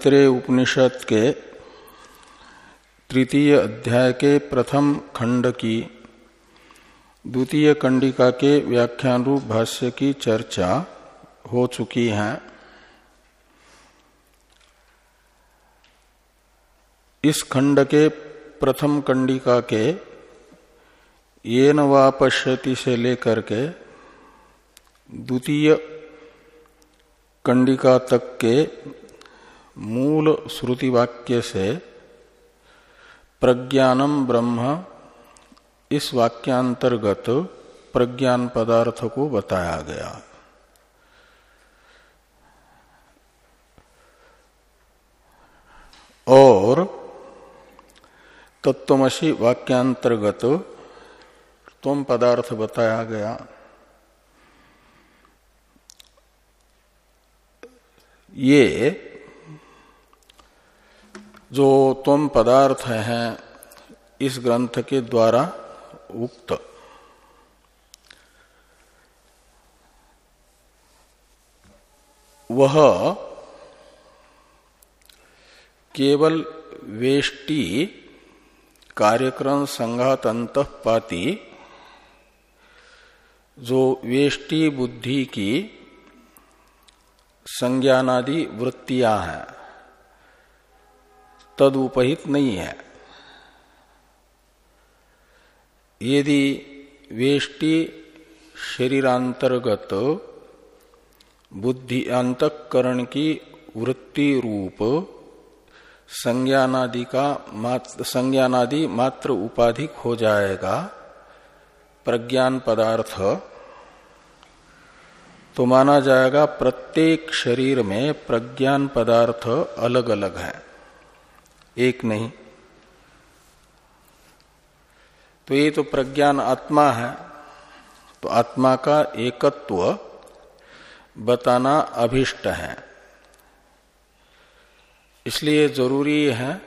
त्रे उपनिषद के तृतीय अध्याय के प्रथम खंड की द्वितीय कंडिका के व्याख्यान रूप भाष्य की चर्चा हो चुकी है। इस खंड के प्रथम कंडिका के ये नवापश्यति से लेकर के द्वितीय कंडिका तक के मूल श्रुति वाक्य से प्रज्ञानम ब्रह्म इस वाक्यांतर्गत प्रज्ञान पदार्थ को बताया गया। और तत्वमसी वाक्यांतर्गत तुम पदार्थ बताया गया। ये जो तुम पदार्थ हैं, इस ग्रंथ के द्वारा उक्त। वह केवल वेष्टि कार्यक्रम संघात पाती जो वेष्टि बुद्धि की संज्ञानादि वृत्तियाँ हैं। तद उपहित नहीं है। यदि वेष्टि शरीरांतर्गत बुद्धि अंतकरण की वृत्ति रूप संज्ञानादि का मात्र संज्ञानादि मात्र उपाधिक हो जाएगा, प्रज्ञान पदार्थ तो माना जाएगा प्रत्येक शरीर में प्रज्ञान पदार्थ अलग अलग है। एक नहीं। तो ये तो प्रज्ञान आत्मा है। तो आत्मा का एकत्व बताना अभिष्ट है। इसलिए ज़रूरी है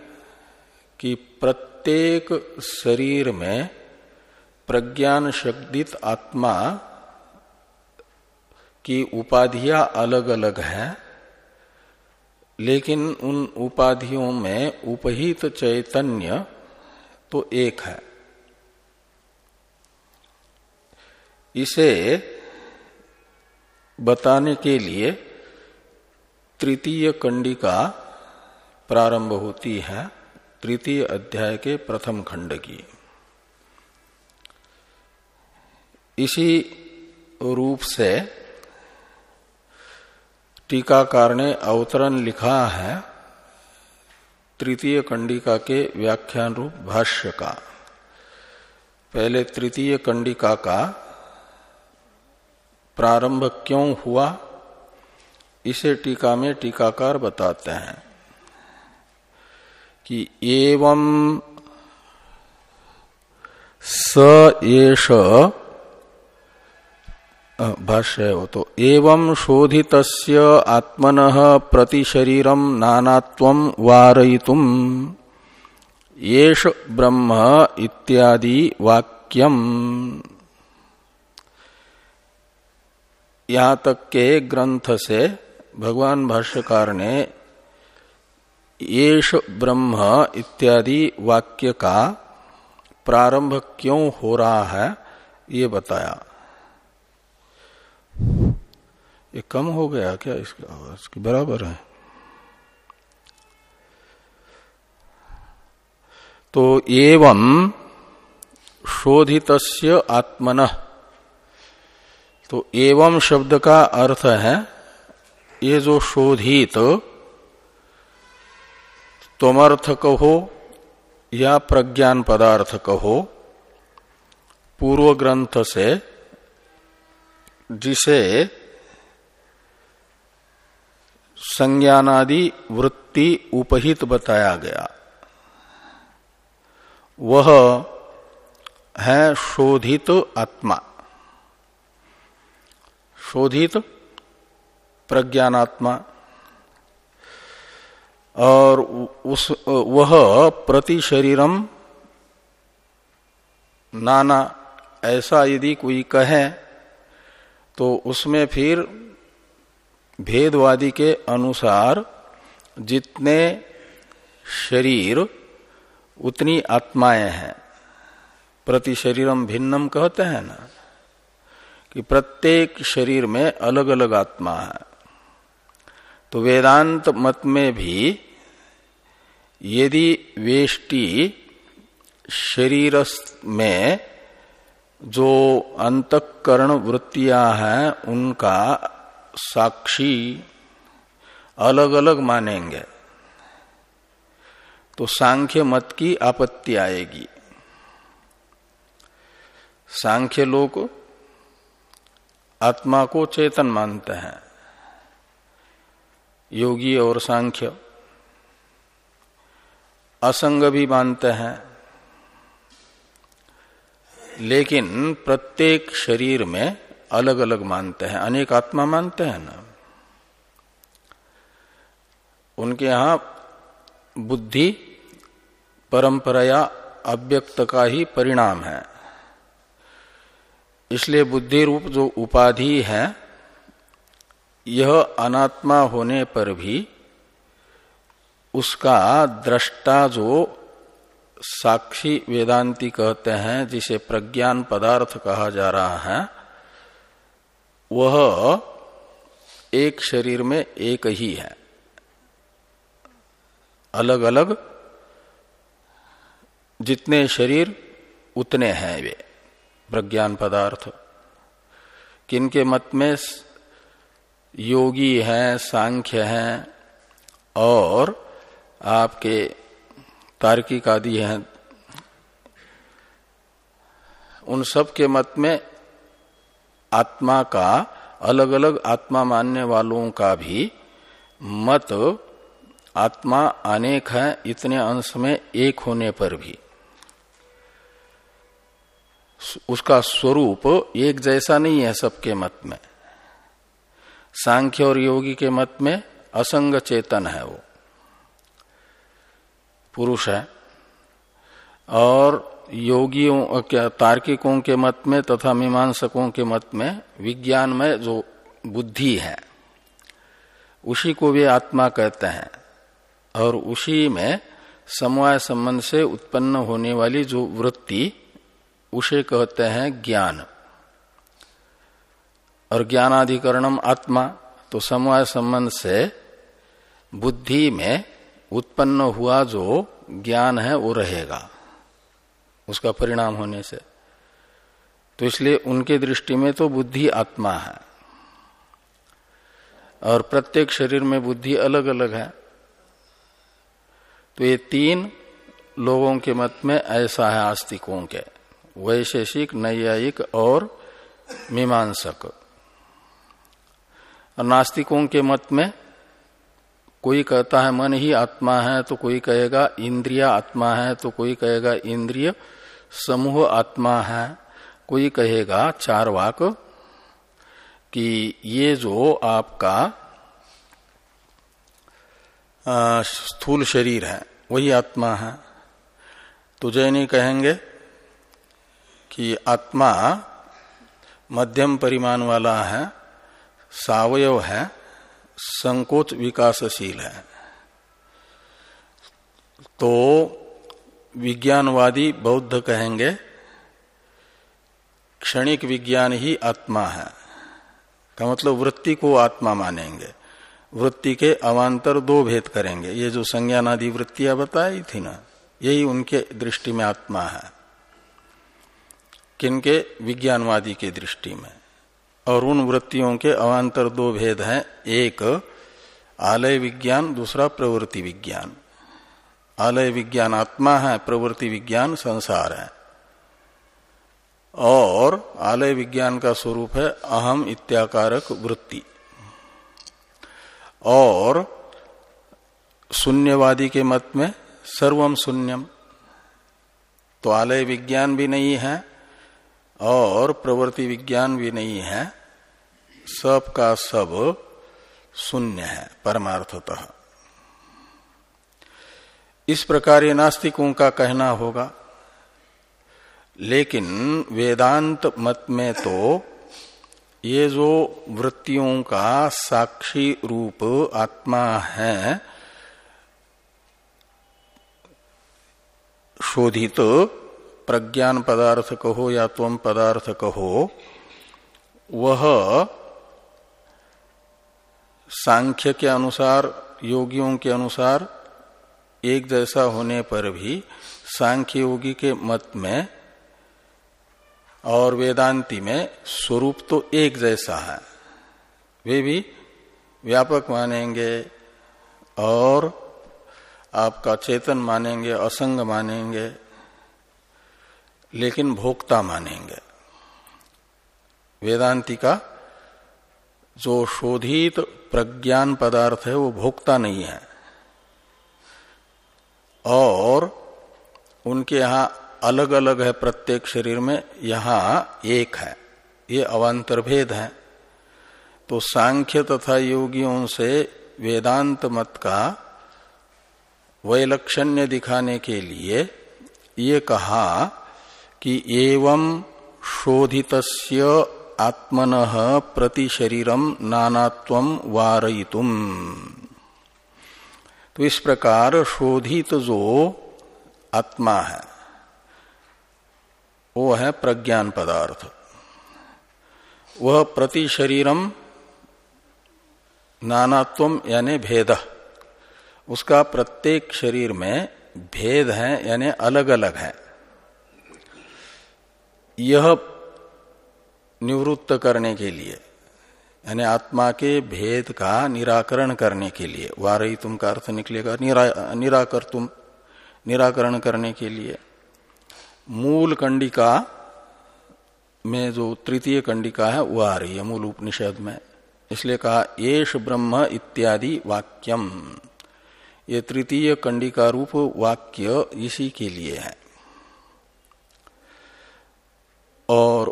कि प्रत्येक शरीर में प्रज्ञान शब्दित आत्मा की उपाधियाँ अलग अलग हैं। लेकिन उन उपाधियों में उपहित चैतन्य तो एक है। इसे बताने के लिए तृतीय कंडिका प्रारंभ होती है, तृतीय अध्याय के प्रथम खंड की। इसी रूप से टीकाकार ने अवतरण लिखा है तृतीय कंडिका के व्याख्यान रूप भाष्य का। पहले तृतीय कंडिका का प्रारंभ क्यों हुआ? इसे टीका में टीकाकार बताते हैं कि एवं स एष भाष्य है वो तो एवं शोधित आत्मन प्रति शरीरम नानात्व वारयितुम। येष ब्रह्म इत्यादि वाक्यम। यहाँ तक के ग्रंथ से भगवान भाष्यकार ने येष ब्रह्म इत्यादि वाक्य का प्रारंभ क्यों हो रहा है ये बताया। ये कम हो गया क्या इसका आवाज़? की बराबर है। तो एवं शोधित आत्मन। तो एवं शब्द का अर्थ है, ये जो शोधित तमर्थ कहो या प्रज्ञान पदार्थ कहो पूर्व ग्रंथ से जिसे संज्ञानादि वृत्ति उपहित बताया गया। वह है शोधित आत्मा। शोधित प्रज्ञानात्मा। और उस, वह प्रति शरीरम नाना, ऐसा यदि कोई कहे तो उसमें फिर भेदवादी के अनुसार जितने शरीर, उतनी आत्माएँ हैं। प्रति शरीरम भिन्नम कहते हैं ना, कि प्रत्येक शरीर में अलग अलग आत्मा है। तो वेदांत मत में भी यदि वेष्टि शरीर में जो अंतकरण वृत्तियाँ हैं, उनका साक्षी अलग अलग मानेंगे। तो सांख्य मत की आपत्ति आएगी। सांख्य लोग आत्मा को चेतन मानते हैं। योगी और सांख्य असंग भी मानते हैं। लेकिन प्रत्येक शरीर में अलग अलग मानते हैं। अनेक आत्मा मानते हैं ना। उनके यहाँ बुद्धि परंपरा या अव्यक्त का ही परिणाम है। इसलिए बुद्धि रूप जो उपाधि है, यह अनात्मा होने पर भी उसका दृष्टा जो साक्षी वेदांती कहते हैं, जिसे प्रज्ञान पदार्थ कहा जा रहा है, वह एक शरीर में एक ही है। अलग अलग जितने शरीर, उतने हैं वे, प्रज्ञान पदार्थ। किनके मत में योगी हैं, सांख्य हैं, और आपके तार्किक आदि हैं। उन सब के मत में आत्मा का अलग अलग आत्मा मानने वालों का भी मत आत्मा अनेक है, इतने अंश में एक होने पर भी। उसका स्वरूप एक जैसा नहीं है सबके मत में। सांख्य और योगी के मत में असंग चेतन है वो। पुरुष है। और योगियों, क्या, तार्किकों के मत में तथा मीमांसकों के मत में, विज्ञान में जो बुद्धि है, उसी को वे आत्मा कहते हैं। और उसी में समवाय संबंध से उत्पन्न होने वाली जो वृत्ति, उसे कहते हैं ज्ञान। और ज्ञानाधिकरणम आत्मा तो समवाय संबंध से बुद्धि में उत्पन्न हुआ जो ज्ञान है, वो रहेगा। उसका परिणाम होने से। तो इसलिए उनके दृष्टि में तो बुद्धि आत्मा है। और प्रत्येक शरीर में बुद्धि अलग अलग है। तो ये तीन लोगों के मत में ऐसा है आस्तिकों के। वैशेषिक, नैयायिक और मीमांसक। और नास्तिकों के मत में कोई कहता है मन ही आत्मा है तो कोई कहेगा इंद्रिया आत्मा है तो कोई कहेगा इंद्रिय समूह आत्मा है। कोई कहेगा चार वाक कि ये जो आपका स्थूल शरीर है, वही आत्मा है। तो जैनी कहेंगे कि आत्मा मध्यम परिमाण वाला है, सावयव है संकोच विकासशील है। तो विज्ञानवादी बौद्ध कहेंगे, क्षणिक विज्ञान ही आत्मा है। का मतलब वृत्ति को आत्मा मानेंगे। वृत्ति के अवान्तर दो भेद करेंगे। ये जो संज्ञानादि वृत्तियाँ बताई थी ना, यही उनके दृष्टि में आत्मा है। किनके? विज्ञानवादी के दृष्टि में। और उन वृत्तियों के अवान्तर दो भेद हैं। एक, आलय विज्ञान, दूसरा प्रवृत्ति विज्ञान। आलय विज्ञान आत्मा है, प्रवृत्ति विज्ञान संसार है। और आलय विज्ञान का स्वरूप है, अहम इत्याकारक वृत्ति। और शून्यवादी के मत में सर्वम शून्यम। तो आलय विज्ञान भी नहीं है और प्रवृत्ति विज्ञान भी नहीं है सब का सब शून्य है, परमार्थतः। इस प्रकार ये नास्तिकों का कहना होगा। लेकिन वेदांत मत में तो ये जो वृत्तियों का साक्षी रूप आत्मा है, शोधित तो प्रज्ञान पदार्थ कहो या त्वम पदार्थ कहो वह सांख्य के अनुसार, योगियों के अनुसार एक जैसा होने पर भी सांख्य योगी के मत में और वेदांति में स्वरूप तो एक जैसा है। वे भी व्यापक मानेंगे और आपका चेतन मानेंगे, असंग मानेंगे लेकिन भोक्ता मानेंगे। वेदांति का जो शोधित प्रज्ञान पदार्थ है, वो भोक्ता नहीं है। और उनके यहाँ अलग अलग है प्रत्येक शरीर में, यहाँ एक है। ये अवान्तर भेद है। तो सांख्य तथा योगियों से वेदांत मत का वैलक्षण्य दिखाने के लिए ये कहा कि एवं शोधित आत्मन प्रति शरीरम नानात्व वारयितुम। तो इस प्रकार शोधित जो आत्मा है, वो है प्रज्ञान पदार्थ। वह प्रति शरीरम नानात्व यानी भेद। उसका प्रत्येक शरीर में भेद है यानी अलग अलग है। यह निवृत्त करने के लिए यानी आत्मा के भेद का निराकरण करने के लिए वारई तुम का अर्थ निकलेगा निरा, निराकर तुम निराकरण करने के लिए मूल कंडिका में जो तृतीय कंडिका है वह आ रही है मूल उपनिषद में इसलिए कहा येष ब्रह्म इत्यादि वाक्यम ये तृतीय कंडिका रूप वाक्य इसी के लिए है। और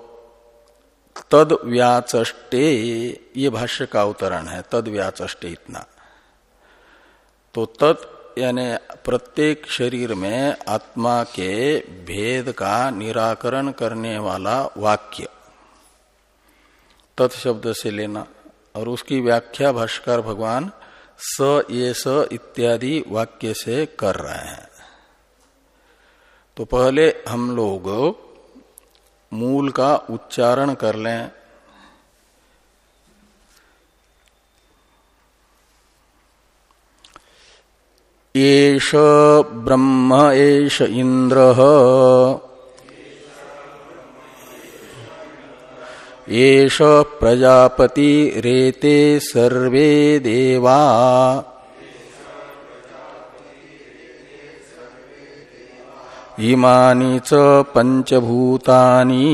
तद व्याचे ये भाष्य का अवतरण है तद व्याचे इतना। तो तत् यानी प्रत्येक शरीर में आत्मा के भेद का निराकरण करने वाला वाक्य। तत्शब्द से लेना। और उसकी व्याख्या भाष्कर भगवान स, ये स इत्यादि वाक्य से कर रहे हैं। तो पहले हम लोग मूल का उच्चारण कर लें। एष ब्रह्म एष इंद्र एष प्रजापति रेते सर्वे देवा। इमानी च पंचभूतानि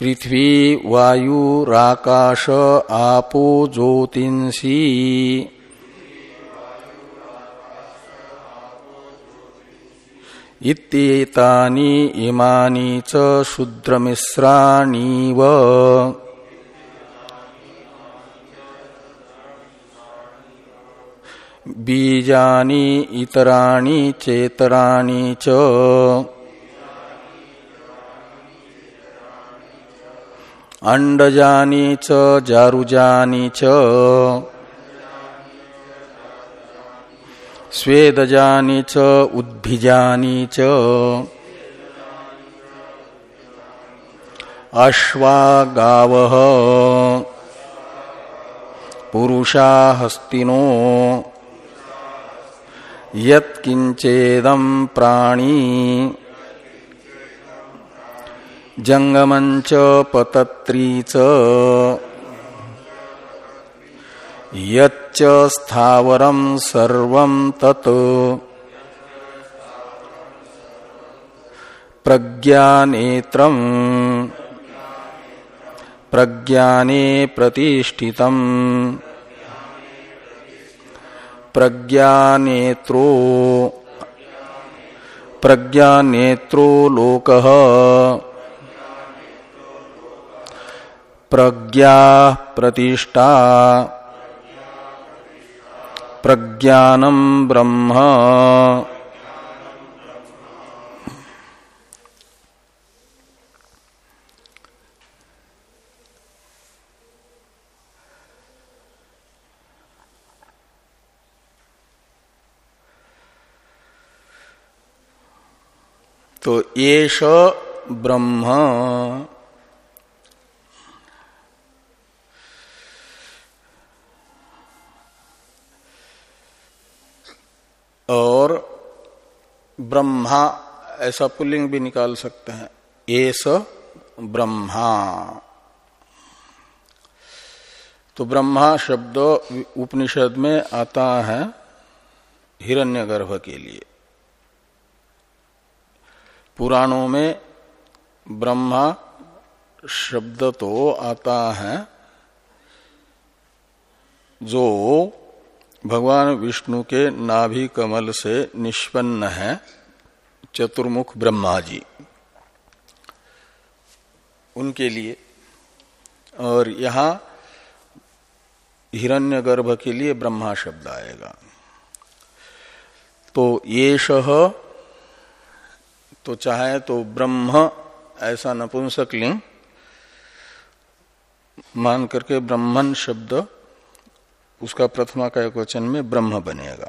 पृथ्वी वायुराकाश आपो ज्योतिषी इत्येतानि इमानि च शूद्रमिश्राणीव। बीजानि इतराणि चेतराणि च। अंडजानी च, जारुजानी च। स्वेदजानी च, उद्भिजानी च। अश्वा गाव पुरुषा हस्तिनो यत्किंचेदम प्राणी। जंगमंच पतत्रीच यच्च स्थावरम सर्वं तत्। प्रज्ञानेत्रम प्रज्ञाने प्रतिष्ठितम्। प्रज्ञानेत्रो। प्रज्ञानेत्रो लोक। प्रज्ञा प्रतिष्ठा। प्रज्ञानम ब्रह्म। तो येष ब्रह्म। और ब्रह्मा, ऐसा पुल्लिंग भी निकाल सकते हैं। एस ब्रह्मा। तो ब्रह्मा शब्द उपनिषद में आता है हिरण्यगर्भ के लिए। पुराणों में ब्रह्मा शब्द तो आता है, जो भगवान विष्णु के नाभि कमल से निष्पन्न है, चतुर्मुख ब्रह्मा जी। उनके लिए। और यहाँ हिरण्यगर्भ के लिए ब्रह्मा शब्द आएगा। तो ये तो चाहे तो ब्रह्म, ऐसा नपुंसक लिंग, मान करके ब्रह्मन शब्द, उसका प्रथमा का एक वचन में ब्रह्म बनेगा।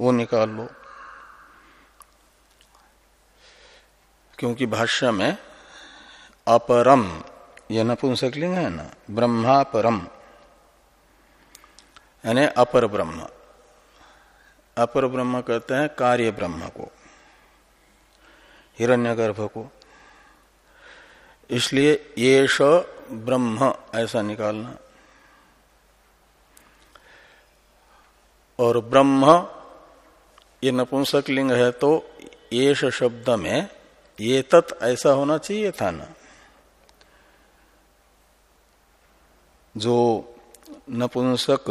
वो निकाल लो। क्योंकि भाष्य में अपरम यह नपुंसकलिंग है ना ब्रह्मा परम यानी अपर ब्रह्म। अपर ब्रह्म कहते हैं कार्य ब्रह्म को। हिरण्यगर्भ को। इसलिए ये ब्रह्म, ऐसा निकालना। और ब्रह्म, ये नपुंसक लिंग है तो येष शब्द में ये तत् ऐसा होना चाहिए था ना। जो नपुंसक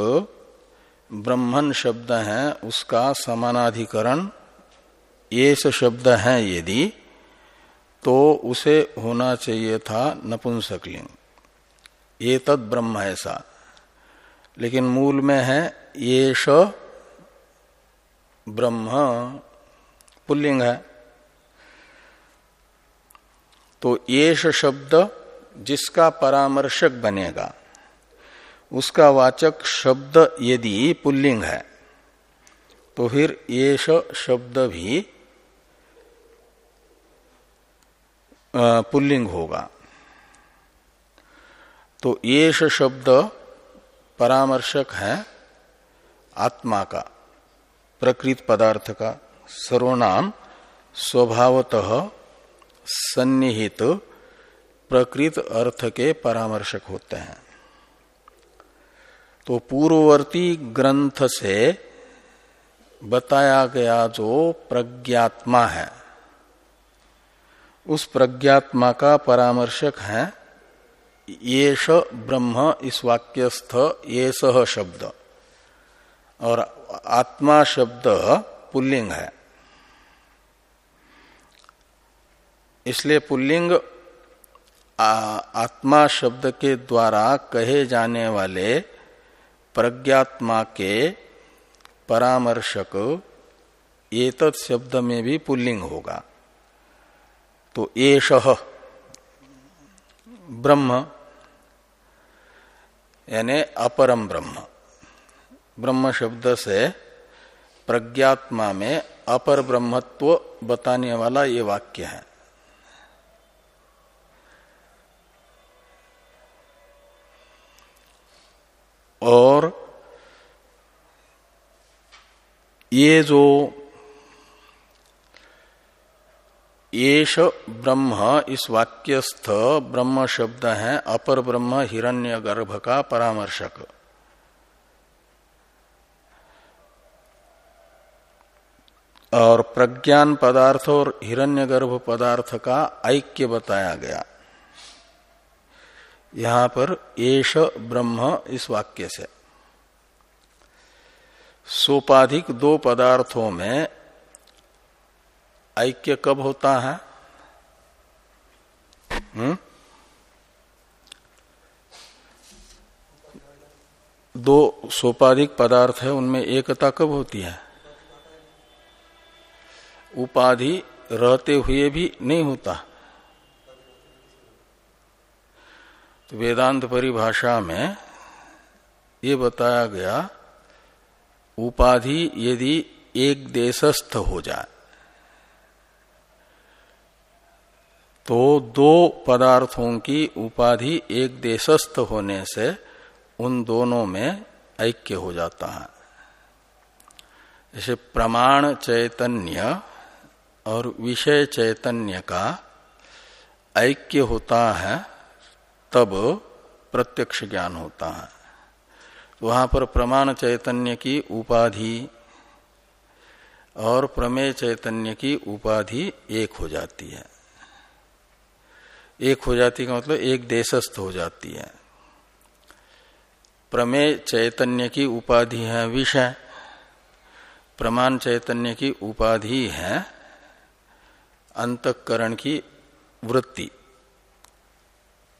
ब्रह्मन शब्द है, उसका समानाधिकरण येष शब्द है यदि तो उसे होना चाहिए था नपुंसकलिंग। ये तद ब्रह्म ऐसा लेकिन मूल में है येष ब्रह्म, पुल्लिंग है। तो येष शब्द जिसका परामर्शक बनेगा, उसका वाचक शब्द यदि पुल्लिंग है तो फिर येष शब्द भी पुल्लिंग होगा। तो येष शब्द परामर्शक है आत्मा का, प्रकृत पदार्थ का, सर्वनाम स्वभावतः सन्निहित प्रकृत अर्थ के परामर्शक होते हैं। तो पूर्ववर्ती ग्रंथ से बताया गया जो प्रज्ञात्मा है। उस प्रज्ञात्मा का परामर्शक है। येष ब्रह्म इस वाक्यस्थ ये सह शब्द। और आत्मा शब्द पुल्लिंग है। इसलिए पुल्लिंग आत्मा शब्द के द्वारा कहे जाने वाले प्रज्ञात्मा के परामर्शक एतत् शब्द में भी पुल्लिंग होगा। तो एष ब्रह्म, यानी अपरम ब्रह्म। ब्रह्म शब्द से प्रज्ञात्मा में अपर ब्रह्मत्व बताने वाला ये वाक्य है। और ये जो येष ब्रह्म इस वाक्यस्थ ब्रह्म शब्द है, अपर ब्रह्म हिरण्य गर्भ का परामर्शक। और प्रज्ञान पदार्थ और हिरण्यगर्भ पदार्थ का ऐक्य बताया गया। यहाँ पर येष ब्रह्म इस वाक्य से। सोपाधिक दो पदार्थों में ऐक्य कब होता है? हुँ? दो सोपाधिक पदार्थ है, उनमें एकता कब होती है? उपाधि रहते हुए भी नहीं होता। तो वेदांत परिभाषा में ये बताया गया, उपाधि यदि एक देशस्थ हो जाए तो दो पदार्थों की उपाधि एक देशस्थ होने से उन दोनों में ऐक्य हो जाता है। जैसे प्रमाण चैतन्य और विषय चैतन्य का ऐक्य होता है, तब प्रत्यक्ष ज्ञान होता है। वहाँ पर प्रमाण चैतन्य की उपाधि और प्रमेय चैतन्य की उपाधि एक हो जाती है। एक हो जाती का मतलब एक देशस्थ हो जाती है। प्रमेय चैतन्य की उपाधि है, विषय। प्रमाण चैतन्य की उपाधि है, अंतकरण की वृत्ति।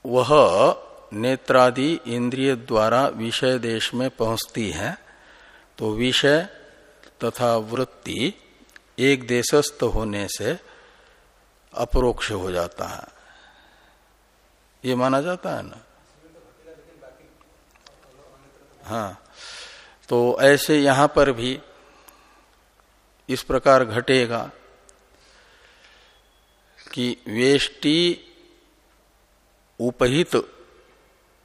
वह नेत्रादि इंद्रिय द्वारा विषय देश में पहुँचती है तो विषय तथा वृत्ति एक देशस्थ होने से अपरोक्ष हो जाता है। ये माना जाता है ना। हाँ। तो ऐसे यहाँ पर भी इस प्रकार घटेगा कि वेष्टि उपहित,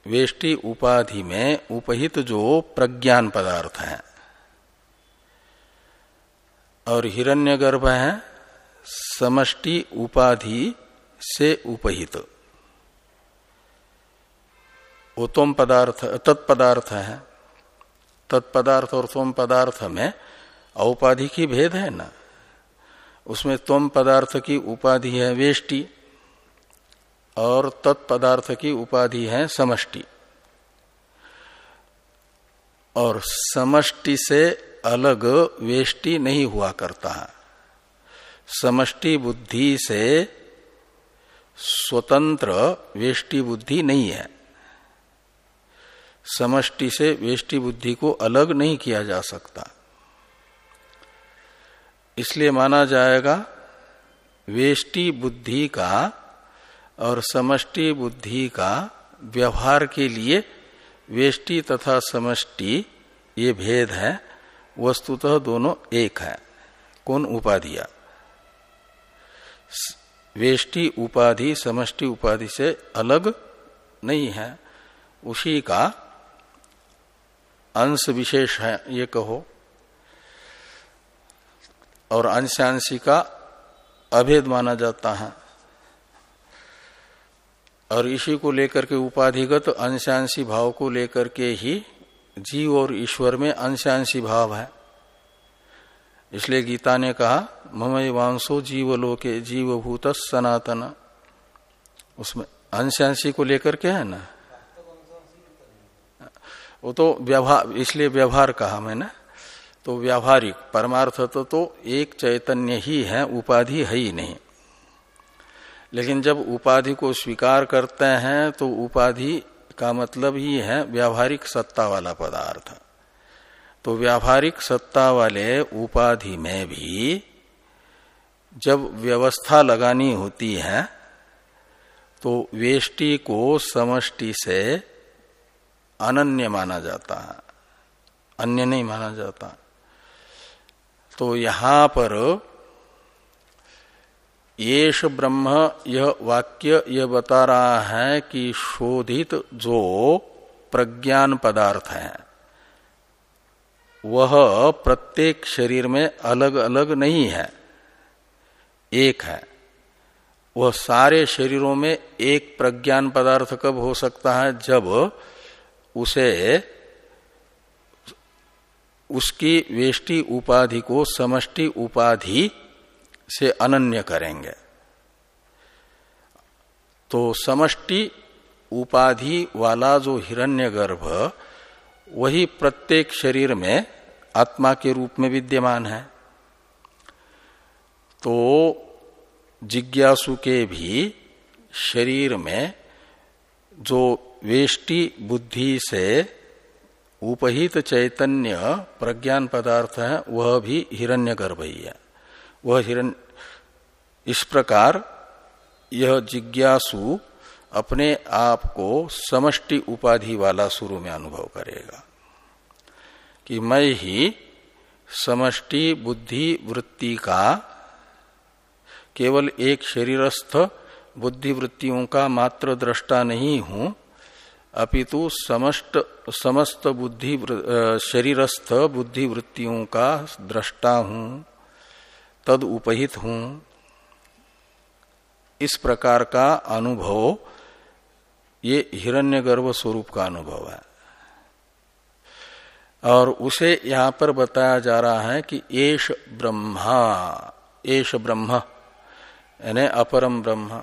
वेष्टि उपाधि में उपहित जो प्रज्ञान पदार्थ है और हिरण्यगर्भ है, समष्टि उपाधि से उपहित। वो तोम पदार्थ तत्पदार्थ है। तत्पदार्थ और सोम पदार्थ में औपाधि की भेद है ना? उसमें तोम पदार्थ की उपाधि है वेष्टि, और तत्पदार्थ की उपाधि है समष्टि। और समष्टि से अलग वेष्टि नहीं हुआ करता। समष्टि बुद्धि से स्वतंत्र वेष्टि बुद्धि नहीं है। समष्टि से वेष्टि बुद्धि को अलग नहीं किया जा सकता। इसलिए माना जाएगा, वेष्टि बुद्धि का और समष्टि बुद्धि का व्यवहार के लिए वेष्टि तथा समष्टि ये भेद है, वस्तुतः दोनों एक है। कौन उपाधिया? वेष्टि उपाधि, समष्टि उपाधि से अलग नहीं है, उसी का अंश विशेष है, ये कहो। और अंशांशी का अभेद माना जाता है। और इसी को लेकर के उपाधिगत अंशांशी भाव को लेकर के ही जीव और ईश्वर में अंशांशी भाव है। इसलिए गीता ने कहा, ममय जीवलोके, जीवभूत सनातन। उसमें अंशांशी को लेकर के है ना? वो तो व्यवहार इसलिए व्यवहार कहा मैंने तो व्यावहारिक परमार्थ तो, तो एक चैतन्य ही है उपाधि है ही नहीं। लेकिन जब उपाधि को स्वीकार करते हैं तो उपाधि का मतलब ही है व्यावहारिक सत्ता वाला पदार्थ। तो व्यावहारिक सत्ता वाले उपाधि में भी जब व्यवस्था लगानी होती है तो वेष्टि को समष्टि से अनन्य माना जाता है। अन्य नहीं माना जाता। तो यहाँ पर येष ब्रह्म यह वाक्य यह बता रहा है कि शोधित जो प्रज्ञान पदार्थ है, वह प्रत्येक शरीर में अलग अलग नहीं है। एक है। वह सारे शरीरों में एक प्रज्ञान पदार्थ कब हो सकता है? जब उसे उसकी वेष्टि उपाधि को समष्टि उपाधि से अनन्य करेंगे। तो समष्टि उपाधि वाला जो हिरण्यगर्भ, वही प्रत्येक शरीर में आत्मा के रूप में विद्यमान है। तो जिज्ञासु के भी शरीर में जो वेष्टि बुद्धि से उपहित चैतन्य प्रज्ञान पदार्थ है, वह भी हिरण्यगर्भ ही। है वह हिरण्य इस प्रकार यह जिज्ञासु अपने आप को समष्टि उपाधि वाला शुरू में अनुभव करेगा कि मैं ही समष्टि बुद्धि वृत्ति का केवल एक शरीरस्थ बुद्धि वृत्तियों का मात्र दृष्टा नहीं हूँ अपितु समस्त समस्त बुद्धि शरीरस्थ बुद्धि वृत्तियों का दृष्टा हूँ, तद उपहित हूँ। इस प्रकार का अनुभव, ये हिरण्यगर्भ स्वरूप का अनुभव है। और उसे यहाँ पर बताया जा रहा है कि एश ब्रह्मा एश ब्रह्म, यानी अपरम ब्रह्म,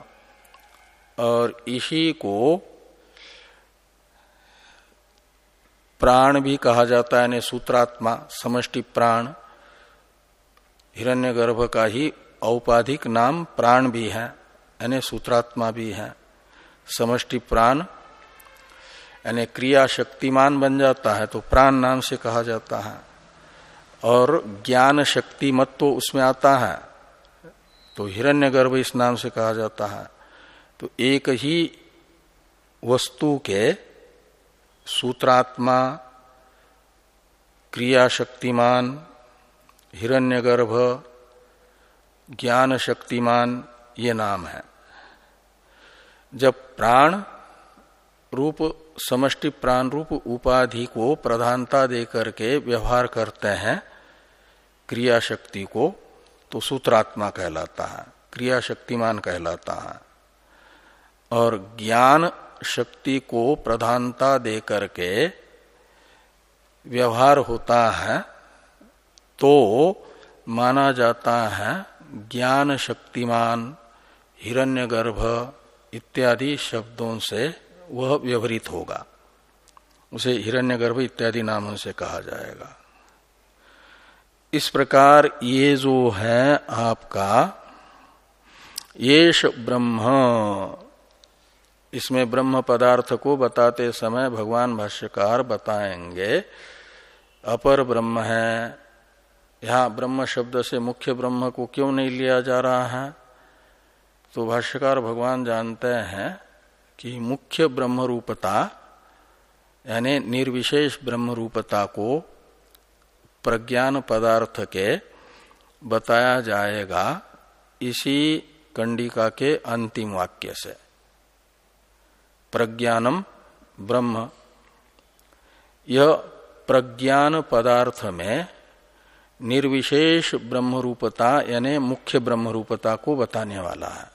और इसी को प्राण भी कहा जाता है, यानी सूत्रात्मा, समष्टि प्राण। हिरण्यगर्भ का ही औपाधिक नाम प्राण भी है, यानी सूत्रात्मा भी है। समष्टि प्राण, यानी क्रिया शक्तिमान बन जाता है तो प्राण नाम से कहा जाता है। और ज्ञान शक्ति मत तो उसमें आता है तो हिरण्यगर्भ इस नाम से कहा जाता है। तो एक ही वस्तु के सूत्रात्मा क्रिया शक्तिमान हिरण्यगर्भ ज्ञान शक्तिमान ये नाम है। जब प्राण रूप, समष्टि प्राण रूप, उपाधि को प्रधानता देकर के व्यवहार करते हैं क्रिया शक्ति को तो सूत्रात्मा कहलाता है क्रिया शक्तिमान कहलाता है। और ज्ञान शक्ति को प्रधानता दे करके व्यवहार होता है तो माना जाता है ज्ञान शक्तिमान, हिरण्यगर्भ इत्यादि शब्दों से वह व्यवहित होगा। उसे हिरण्यगर्भ इत्यादि नामों से कहा जाएगा। इस प्रकार ये जो है आपका, येष ब्रह्म इसमें ब्रह्म पदार्थ को बताते समय भगवान भाष्यकार बताएँगे, अपर ब्रह्म है। यहाँ ब्रह्म शब्द से मुख्य ब्रह्म को क्यों नहीं लिया जा रहा है? तो भाष्यकार भगवान जानते हैं कि मुख्य ब्रह्म रूपता, यानी निर्विशेष ब्रह्म रूपता को प्रज्ञान पदार्थ के बताया जाएगा इसी कंडिका के अंतिम वाक्य से। प्रज्ञानम ब्रह्म। यह प्रज्ञान पदार्थ में निर्विशेष ब्रह्म रूपता यानी मुख्य ब्रह्म रूपता को बताने वाला है।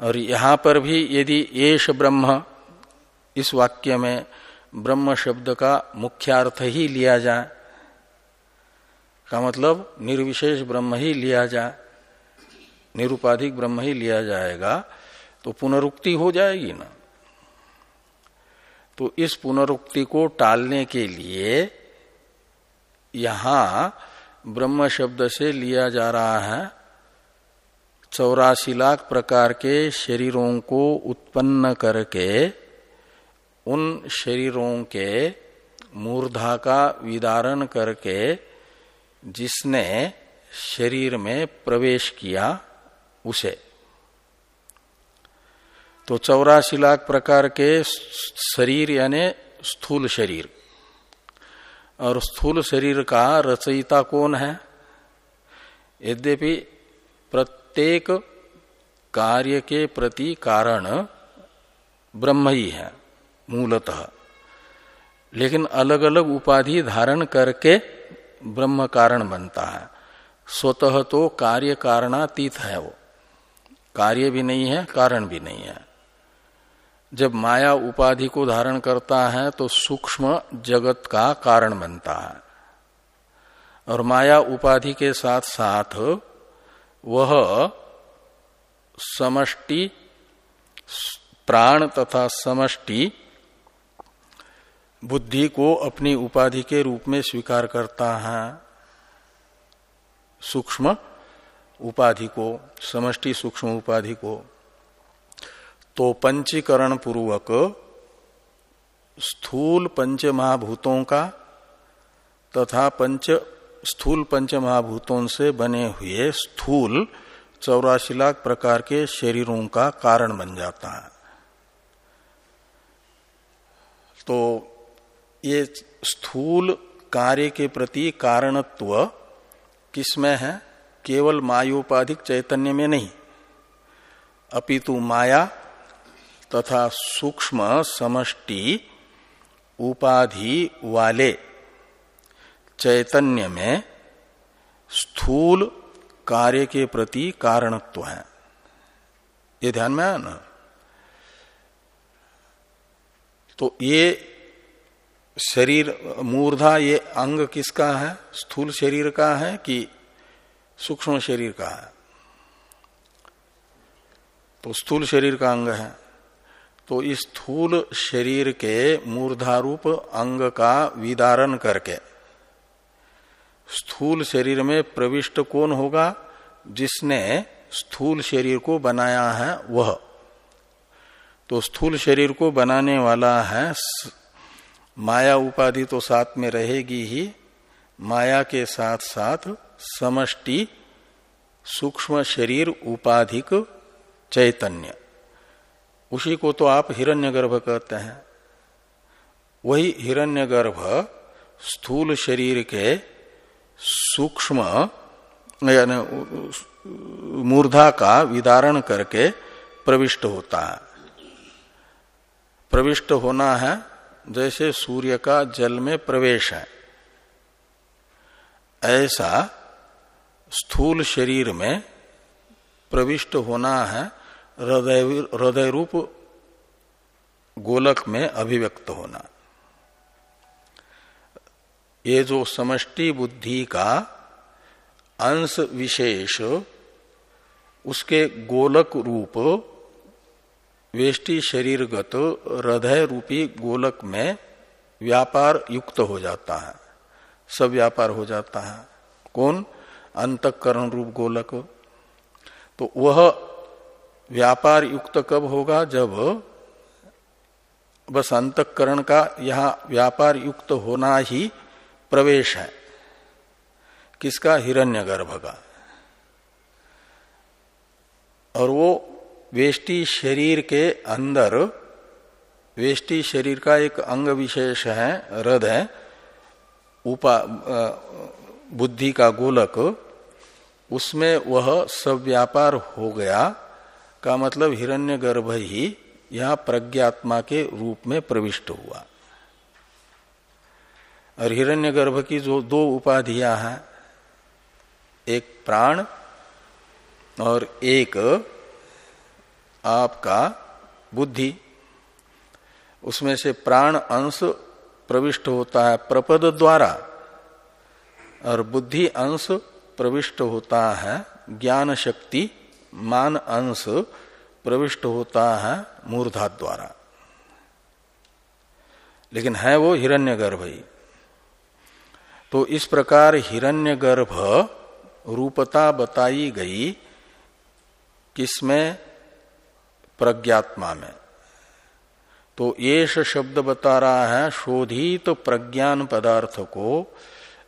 और यहाँ पर भी यदि येष ब्रह्म, इस वाक्य में ब्रह्म शब्द का मुख्यार्थ ही लिया जाए, का मतलब निर्विशेष ब्रह्म ही लिया जाए, निरुपाधिक ब्रह्म ही लिया जाएगा तो पुनरुक्ति हो जाएगी ना। तो इस पुनरुक्ति को टालने के लिए यहाँ ब्रह्म शब्द से लिया जा रहा है, चौरासी लाख प्रकार के शरीरों को उत्पन्न करके उन शरीरों के मूर्धा का विदारण करके जिसने शरीर में प्रवेश किया, उसे तो चौरासी लाख प्रकार के शरीर यानी स्थूल शरीर। और स्थूल शरीर का रचयिता कौन है? यद्यपि प्रत्येक कार्य के प्रति कारण ब्रह्म ही है, मूलतः। लेकिन अलग अलग उपाधि धारण करके ब्रह्म कारण बनता है। स्वतः तो कार्य कारणातीत है वो। कार्य भी नहीं है, कारण भी नहीं है। जब माया उपाधि को धारण करता है तो सूक्ष्म जगत का कारण बनता है। और माया उपाधि के साथ साथ वह समष्टि, प्राण तथा समष्टि बुद्धि को अपनी उपाधि के रूप में स्वीकार करता है। सूक्ष्म उपाधि को, समष्टि सूक्ष्म उपाधि को तो पंचीकरण पूर्वक स्थूल पंच महाभूतों का तथा पंच, स्थूल पंच महाभूतों से बने हुए स्थूल चौरासी लाख प्रकार के शरीरों का कारण बन जाता है। तो ये स्थूल कार्य के प्रति कारणत्व किसमें है? केवल मायोपाधिक चैतन्य में नहीं, अपितु माया तथा सूक्ष्म समष्टि उपाधि वाले चैतन्य में स्थूल कार्य के प्रति कारणत्व है। ये ध्यान में आया ना? तो ये शरीर, मूर्धा, ये अंग किसका है? स्थूल शरीर का है कि सूक्ष्म शरीर का है? तो स्थूल शरीर का अंग है। तो इस स्थूल शरीर के मूर्धारूप अंग का विदारण करके। स्थूल शरीर में प्रविष्ट कौन होगा? जिसने स्थूल शरीर को बनाया है वह। तो स्थूल शरीर को बनाने वाला है माया उपाधि तो साथ में रहेगी ही। माया के साथ साथ समष्टि, सूक्ष्म शरीर उपाधिक चैतन्य। उसी को तो आप हिरण्यगर्भ कहते हैं। वही हिरण्यगर्भ स्थूल शरीर के सूक्ष्म, यानी मूर्धा का विदारण करके प्रविष्ट होता है। प्रविष्ट होना है, जैसे सूर्य का जल में प्रवेश है। ऐसा स्थूल शरीर में प्रविष्ट होना है हृदय रूप गोलक में अभिव्यक्त होना। ये जो समष्टि बुद्धि का अंश विशेष, उसके गोलक रूप, वेष्टि शरीरगत हृदय रूपी गोलक में व्यापार युक्त हो जाता है। सब व्यापार हो जाता है। कौन? अंतकरण रूप गोलक। तो वह व्यापार युक्त कब होगा? जब बस अंतकरण का यहाँ व्यापार युक्त होना ही प्रवेश है। किसका? हिरण्यगर्भ का। और वो वेष्टि शरीर के अंदर, वेष्टि शरीर का एक अंग विशेष है हृदय उपा बुद्धि का गोलक, उसमें वह सब व्यापार हो गया। का मतलब हिरण्यगर्भ ही यहाँ प्रज्ञात्मा के रूप में प्रविष्ट हुआ। और हिरण्यगर्भ की जो दो उपाधियाँ हैं, एक प्राण और एक आपका बुद्धि। उसमें से प्राण अंश प्रविष्ट होता है प्रपद द्वारा और बुद्धि अंश प्रविष्ट होता है ज्ञान शक्ति मान अंश प्रविष्ट होता है मूर्धा द्वारा। लेकिन है वो हिरण्यगर्भ ही। तो इस प्रकार हिरण्यगर्भ रूपता बताई गई किसमें? प्रज्ञात्मा में। तो येष शब्द बता रहा है शोधित तो प्रज्ञान पदार्थ को,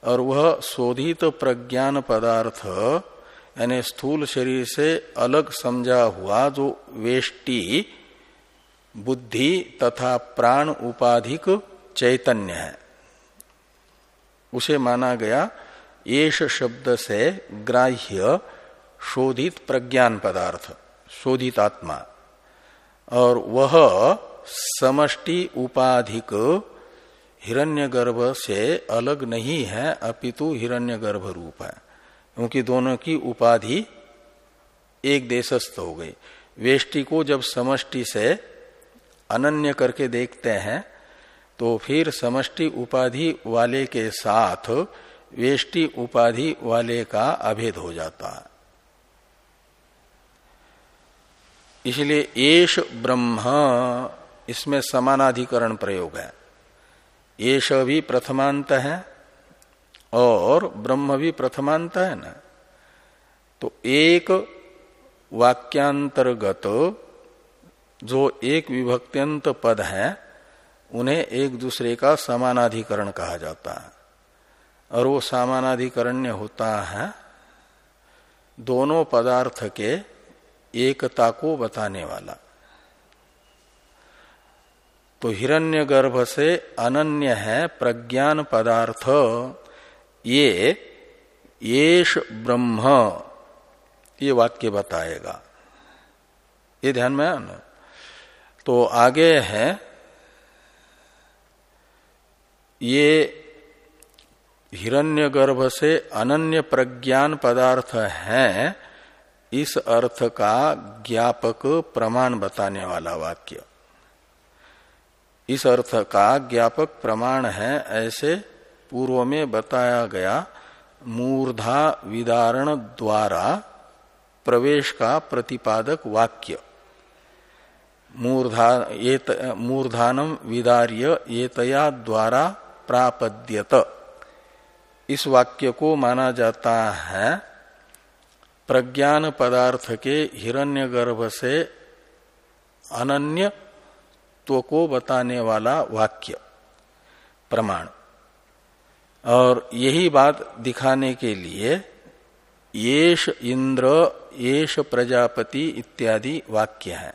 और वह शोधित प्रज्ञान पदार्थ यानी स्थूल शरीर से अलग समझा हुआ जो वेष्टि, बुद्धि तथा प्राण उपाधिक चैतन्य है। उसे माना गया येष शब्द से ग्राह्य शोधित प्रज्ञान पदार्थ, शोधित आत्मा। और वह समष्टि उपाधिक हिरण्यगर्भ से अलग नहीं है, अपितु हिरण्यगर्भ रूप है। क्योंकि दोनों की उपाधि एक देशस्थ हो गई। वेष्टि को जब समष्टि से अनन्य करके देखते हैं तो फिर समष्टि उपाधि वाले के साथ वेष्टि उपाधि वाले का अभेद हो जाता है। इसलिए एश ब्रह्म, इसमें समानाधिकरण प्रयोग है। एश भी प्रथमांत है और ब्रह्म भी प्रथमांत है ना। तो एक वाक्यांतर्गत जो एक विभक्त्यंत पद है, उन्हें एक दूसरे का समानाधिकरण कहा जाता है। और वो समानाधिकरण्य होता है दोनों पदार्थ के एकता को बताने वाला। तो हिरण्यगर्भ से अनन्य है प्रज्ञान पदार्थ। ये, येष ब्रह्म, ये वाक्य बताएगा। ये ध्यान में आना। तो आगे है, ये हिरण्यगर्भ से अनन्य प्रज्ञान पदार्थ है, इस अर्थ का ज्ञापक प्रमाण बताने वाला वाक्य। इस अर्थ का ज्ञापक प्रमाण है ऐसे पूर्व में बताया गया मूर्धा विदारण द्वारा प्रवेश का प्रतिपादक वाक्य। मूर्धा मूर्धानम विदार्य ये तया द्वारा प्रापद्यत। इस वाक्य को माना जाता है, प्रज्ञान पदार्थ के हिरण्यगर्भ से अनन्य तो को बताने वाला वाक्य। प्रमाण। और यही बात दिखाने के लिए येष इंद्र, येष प्रजापति इत्यादि वाक्य है।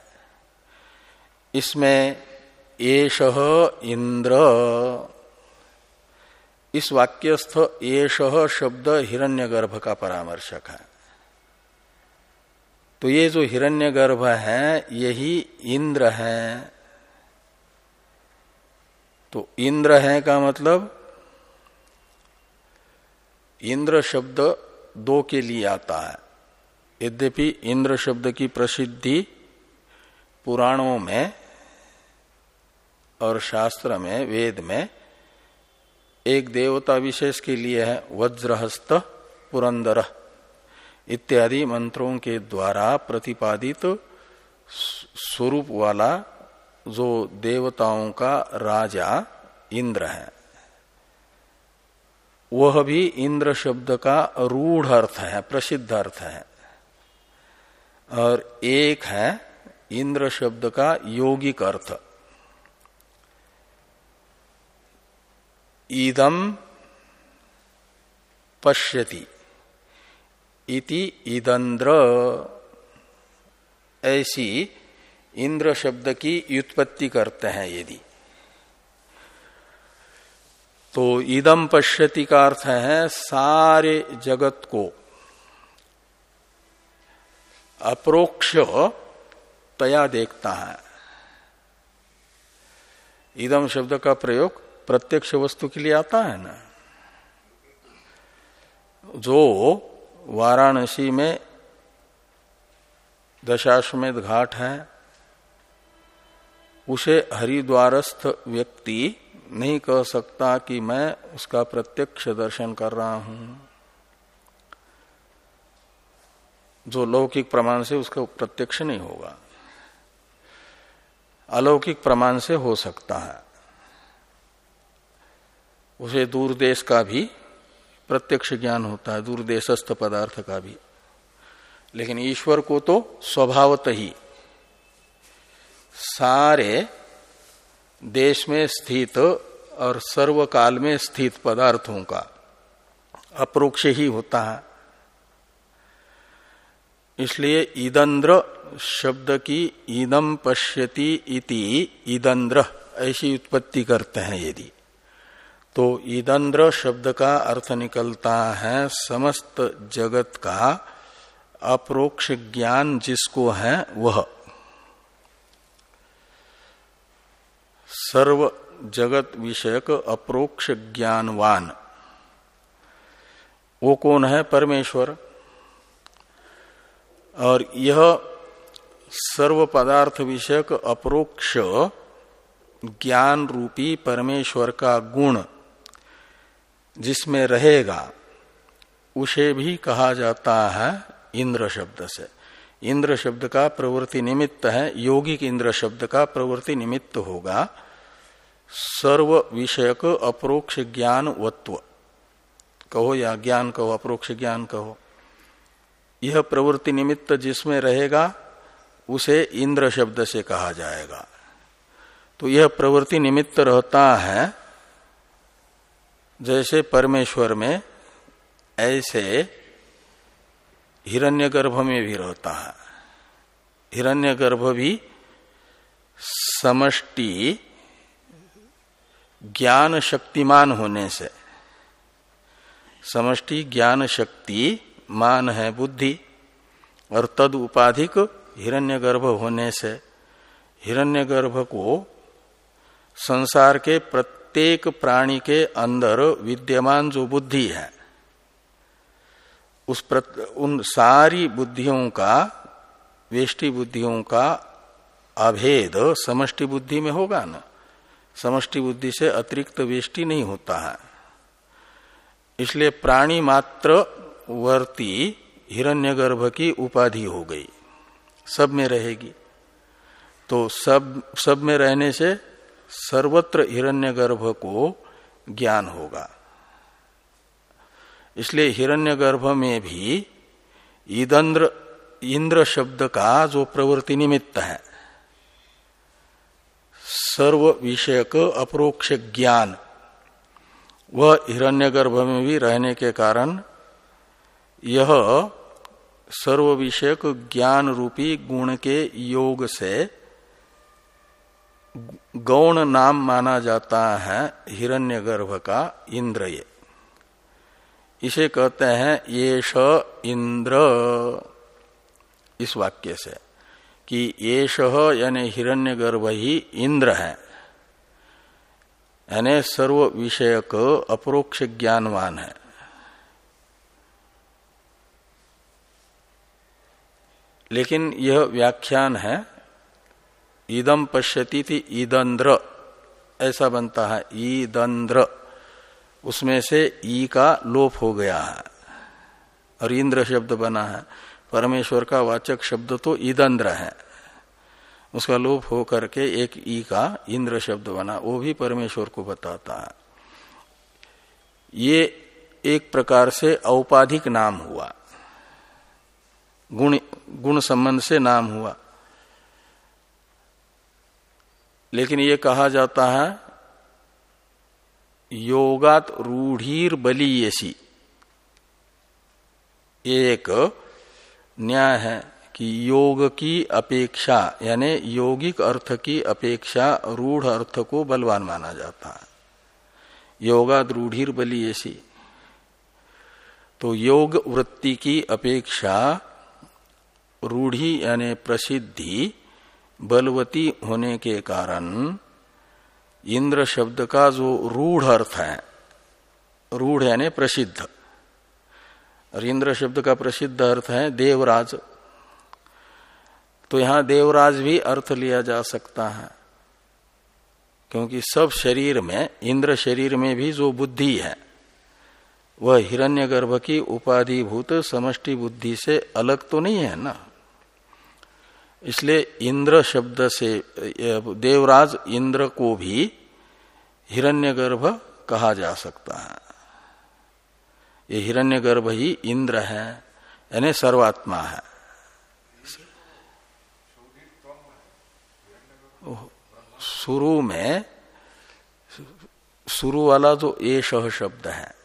इसमें एष इंद्र, इस वाक्यस्थ एष शब्द हिरण्यगर्भ का परामर्शक है। तो ये जो हिरण्यगर्भ है, यही इंद्र है। तो इंद्र है का मतलब इंद्र शब्द दो के लिए आता है। यद्यपि इंद्र शब्द की प्रसिद्धि पुराणों में और शास्त्र में, वेद में एक देवता विशेष के लिए है, वज्रहस्त पुरंदर इत्यादि मंत्रों के द्वारा प्रतिपादित स्वरूप वाला जो देवताओं का राजा इंद्र है। वह भी इंद्र शब्द का रूढ़ अर्थ है, प्रसिद्ध अर्थ है। और एक है इंद्र शब्द का यौगिक अर्थ। ईदम पश्यति। इति इदंद्र। ऐसी इंद्र शब्द की व्युत्पत्ति करते हैं यदि। तो इदम पश्यति का अर्थ है सारे जगत को अप्रोक्ष तया देखता है। इदम शब्द का प्रयोग प्रत्यक्ष वस्तु के लिए आता है ना। जो वाराणसी में दशाश्वमेध घाट है उसे हरिद्वारस्थ व्यक्ति नहीं कह सकता कि मैं उसका प्रत्यक्ष दर्शन कर रहा हूँ। जो लौकिक प्रमाण से उसका प्रत्यक्ष नहीं होगा। अलौकिक प्रमाण से हो सकता है। उसे दूर देश का भी प्रत्यक्ष ज्ञान होता है दूर देशस्थ पदार्थ का भी। लेकिन ईश्वर को तो स्वभावत ही सारे देश में स्थित और सर्वकाल में स्थित पदार्थों का अप्रोक्ष ही होता है। इसलिए ईदंद्र शब्द की ईदम पश्यति इति ईदंद्र, ऐसी उत्पत्ति करते हैं यदि। तो ईदंद्र शब्द का अर्थ निकलता है समस्त जगत का अप्रोक्ष ज्ञान जिसको है वह। सर्व जगत विषयक अप्रोक्ष ज्ञानवान। वो कौन है परमेश्वर? और यह सर्व पदार्थ विषयक अप्रोक्ष ज्ञान रूपी परमेश्वर का गुण जिसमें रहेगा, उसे भी कहा जाता है इंद्र शब्द से। इंद्र शब्द का प्रवृत्ति निमित्त है, यौगिक इंद्र शब्द का प्रवृत्ति निमित्त होगा। सर्व विषयक अप्रोक्ष ज्ञान वत्व। कहो या ज्ञान कहो, अप्रोक्ष ज्ञान कहो। यह प्रवृत्ति निमित्त जिसमें रहेगा, उसे इंद्र शब्द से कहा जाएगा। तो यह प्रवृत्ति निमित्त रहता है, जैसे परमेश्वर में, ऐसे हिरण्यगर्भ में भी रहता है। हिरण्यगर्भ भी समष्टि ज्ञान शक्तिमान होने से। समष्टि ज्ञान शक्ति मान है बुद्धि और तद उपाधिक हिरण्यगर्भ होने से। हिरण्यगर्भ को संसार के प्रत्येक प्राणी के अंदर विद्यमान जो बुद्धि है उस प्रत, उन सारी बुद्धियों का वेष्टि बुद्धियों का अभेद समष्टि बुद्धि में होगा ना। समष्टि बुद्धि से अतिरिक्त वेष्टि नहीं होता है। इसलिए प्राणी मात्र वर्ती हिरण्यगर्भ की उपाधि हो गई। सब में रहेगी। तो सब सब में रहने से सर्वत्र हिरण्यगर्भ को ज्ञान होगा। इसलिए हिरण्यगर्भ में भी इंद्र शब्द का जो प्रवृत्ति निमित्त है सर्व विषयक अप्रोक्ष ज्ञान वह हिरण्यगर्भ में भी रहने के कारण यह सर्व विषयक ज्ञान रूपी गुण के योग से गौण नाम माना जाता है हिरण्यगर्भ का इंद्र ये इसे कहते हैं ये इंद्र। इस वाक्य से। कि ये यानी हिरण्यगर्भ ही इंद्र है। यानी सर्व विषयक अप्रोक्ष ज्ञानवान है। लेकिन यह व्याख्यान है ईदम पश्यती थी ईदंद्र ऐसा बनता है ईदंद्र उसमें से ई का लोप हो गया है। और इंद्र शब्द बना है। परमेश्वर का वाचक शब्द तो ईदंद्र है। उसका लोप हो करके एक ई का इंद्र शब्द बना, वो भी परमेश्वर को बताता है। ये एक प्रकार से औपाधिक नाम हुआ। गुण गुण संबंध से नाम हुआ। लेकिन ये कहा जाता है, योगात रूढ़ीर बलीयसी एक न्याय है कि योग की अपेक्षा, यानी योगिक अर्थ की अपेक्षा रूढ़ अर्थ को बलवान माना जाता है। योगा द्रूढ़ बली ऐसी। तो योग वृत्ति की अपेक्षा रूढ़ी, यानी प्रसिद्धि, बलवती होने के कारण इंद्र शब्द का जो रूढ़ अर्थ है, रूढ़ यानी प्रसिद्ध और इंद्र शब्द का प्रसिद्ध अर्थ है देवराज। तो यहाँ देवराज भी अर्थ लिया जा सकता है, क्योंकि सब शरीर में, इंद्र शरीर में भी जो बुद्धि है, वह हिरण्यगर्भ की उपाधिभूत समष्टि बुद्धि से अलग तो नहीं है ना। इसलिए इंद्र शब्द से देवराज इंद्र को भी हिरण्यगर्भ कहा जा सकता है। ये हिरण्यगर्भ ही इंद्र है, यानी सर्वात्मा है। शुरू में, शुरू वाला जो ये शब्द है,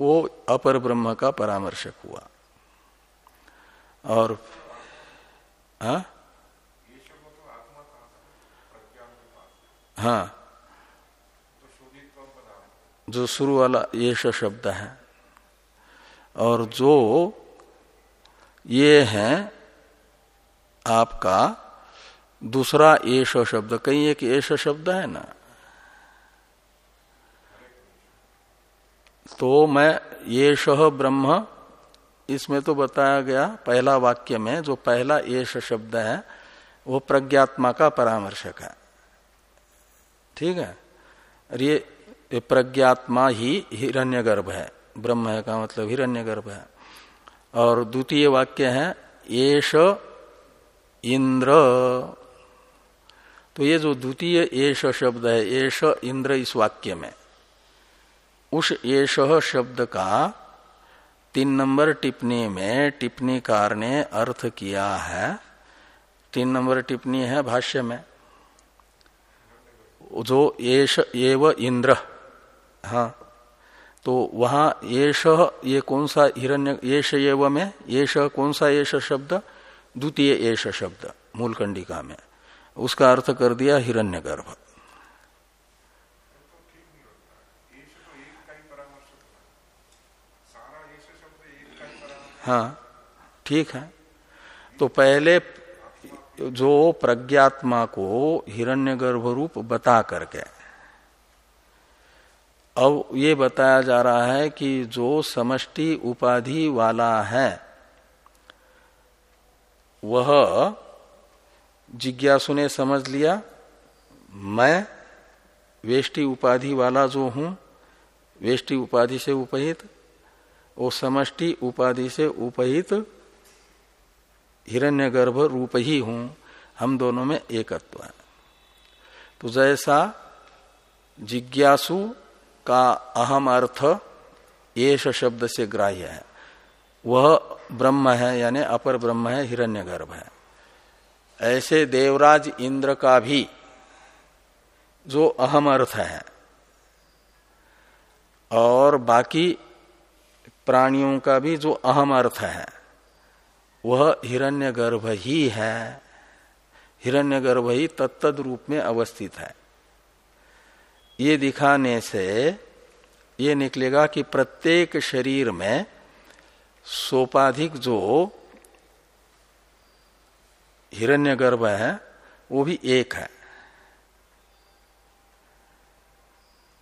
वो अपर ब्रह्म का परामर्शक हुआ। और, हा? हाँ। जो शुरू वाला ये शब्द है। और जो ये है, आपका दूसरा एश शब्द, कहीं एक एश शब्द है ना? तो मैं ये शह ब्रह्म, इसमें तो बताया गया पहला वाक्य में, जो पहला एश शब्द है, वो प्रज्ञात्मा का परामर्शक है। ठीक है? और ये प्रज्ञात्मा ही हिरण्यगर्भ है। ब्रह्म है, का मतलब हिरण्य गर्भ है। और द्वितीय वाक्य है एश इंद्र। तो ये जो द्वितीय एश शब्द है एश इंद्र इस वाक्य में। उस एश शब्द का तीन नंबर टिप्पणी में टिप्पणीकार ने अर्थ किया है। तीन नंबर टिप्पणी है भाष्य में। जो एश एव इंद्र हाँ तो वहाँ येष ये कौन सा हिरण्य येष एव में येष कौन सा येष शब्द? द्वितीय येष शब्द मूल कंडिका में। उसका अर्थ कर दिया हिरण्यगर्भ। हाँ ठीक है। तो पहले जो प्रज्ञात्मा को हिरण्यगर्भ रूप बता करके अब ये बताया जा रहा है कि जो समष्टि उपाधि वाला है, वह जिज्ञासु ने समझ लिया, मैं वेष्टि उपाधि वाला जो हूँ, वेष्टि उपाधि से उपहित, वो समष्टि उपाधि से उपहित हिरण्यगर्भ रूप ही हूँ। हम दोनों में एकत्व है। तो जैसा जिज्ञासु का अहम अर्थ येष शब्द से ग्राह्य है। वह ब्रह्म है, यानी अपर ब्रह्म है, हिरण्यगर्भ है। ऐसे देवराज इंद्र का भी जो अहम अर्थ है। और बाकी प्राणियों का भी जो अहम अर्थ है, वह हिरण्यगर्भ ही है। हिरण्यगर्भ ही तत्द रूप में अवस्थित है। ये दिखाने से ये निकलेगा कि प्रत्येक शरीर में सोपाधिक जो हिरण्यगर्भ है, वो भी एक है।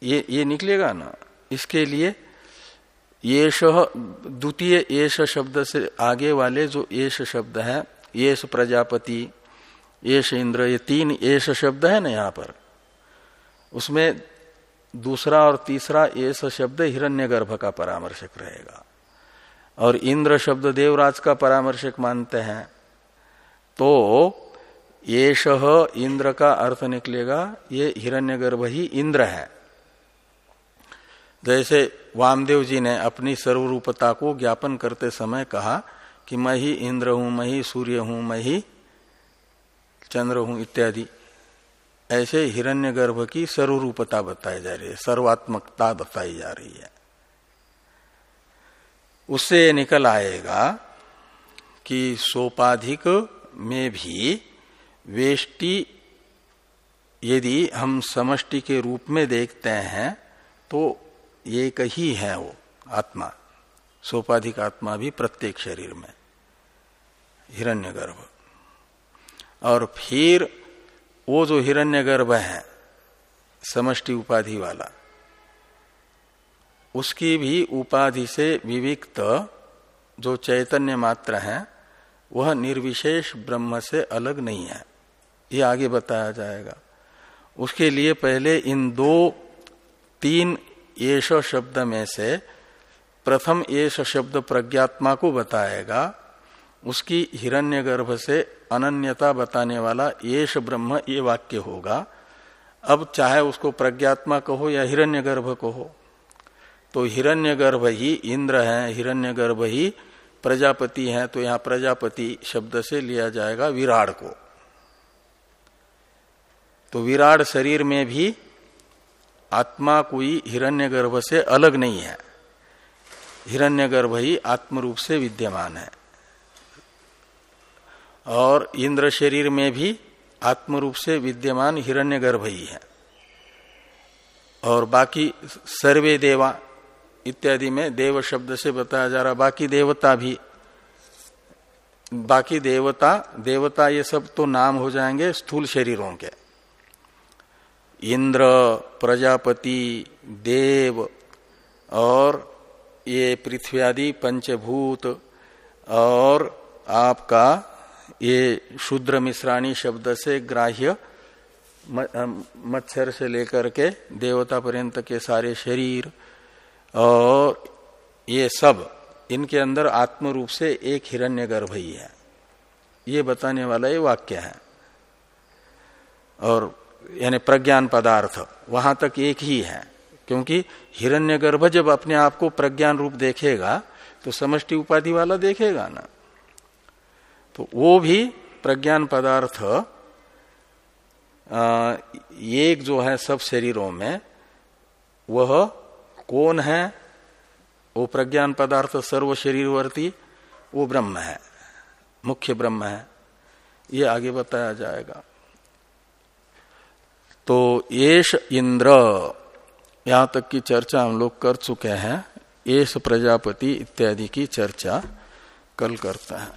ये ये निकलेगा ना। इसके लिए येष, द्वितीय येष शब्द से आगे वाले जो येष शब्द है, येष प्रजापति, येष इंद्र, ये तीन येष शब्द है ना यहाँ पर। उसमें दूसरा और तीसरा येष शब्द हिरण्यगर्भ का परामर्शक रहेगा। और इंद्र शब्द देवराज का परामर्शक मानते हैं। तो ये इंद्र का अर्थ निकलेगा, ये हिरण्यगर्भ ही इंद्र है। जैसे वामदेव जी ने अपनी सर्वरूपता को ज्ञापन करते समय कहा कि मैं ही इंद्र हूँ, मैं ही सूर्य हूँ, मैं ही चंद्र हूँ, इत्यादि। ऐसे हिरण्यगर्भ की सर्वरूपता बताई जा रही है, सर्वात्मकता बताई जा रही है। उससे निकल आएगा कि सोपाधिक में भी वेष्टि, यदि हम समष्टि के रूप में देखते हैं तो एक ही है वो आत्मा, सोपाधिक आत्मा भी प्रत्येक शरीर में, हिरण्यगर्भ। और फिर वो जो हिरण्यगर्भ है, समष्टि उपाधि वाला, उसकी भी उपाधि से विविक्त जो चैतन्य मात्र है, वह निर्विशेष ब्रह्म से अलग नहीं है। ये आगे बताया जाएगा। उसके लिए पहले इन दो, तीन येष शब्द में से प्रथम येष शब्द प्रज्ञात्मा को बताएगा। उसकी हिरण्यगर्भ से अनन्यता बताने वाला येष ब्रह्म ये वाक्य होगा। अब चाहे उसको प्रज्ञात्मा कहो या हिरण्यगर्भ कहो तो हिरण्यगर्भ ही इंद्र है, हिरण्यगर्भ ही प्रजापति है तो यहाँ प्रजापति शब्द से लिया जाएगा विराड को। तो विराड शरीर में भी आत्मा कोई हिरण्यगर्भ से अलग नहीं है। हिरण्यगर्भ ही आत्म रूप से विद्यमान है। और इंद्र शरीर में भी आत्म रूप से विद्यमान हिरण्यगर्भ ही है। और बाकी सर्वे देवा इत्यादि में देव शब्द से बताया जा रहा, बाकी देवता भी, बाकी देवता देवता ये सब तो नाम हो जाएँगे स्थूल शरीरों के। इंद्र, प्रजापति, देव और ये पृथ्वी आदि, पंचभूत और आपका ये शूद्र मिश्राणी शब्द से ग्राह्य मच्छर से लेकर के देवता पर्यंत के सारे शरीर और ये सब, इनके अंदर आत्म रूप से एक हिरण्यगर्भ ही है। ये बताने वाला ये वाक्य है। और यानी प्रज्ञान पदार्थ, वहाँ तक एक ही है, क्योंकि हिरण्यगर्भ जब अपने आप को प्रज्ञान रूप देखेगा तो समष्टि उपाधि वाला देखेगा ना। तो वो भी प्रज्ञान पदार्थ एक जो है सब शरीरों में, वह कौन है? वो प्रज्ञान पदार्थ सर्व शरीरवर्ती, वो ब्रह्म है, मुख्य ब्रह्म है। ये आगे बताया जाएगा। तो येष इंद्र, यहाँ तक की चर्चा हम लोग कर चुके हैं येष प्रजापति इत्यादि की चर्चा कल करते हैं।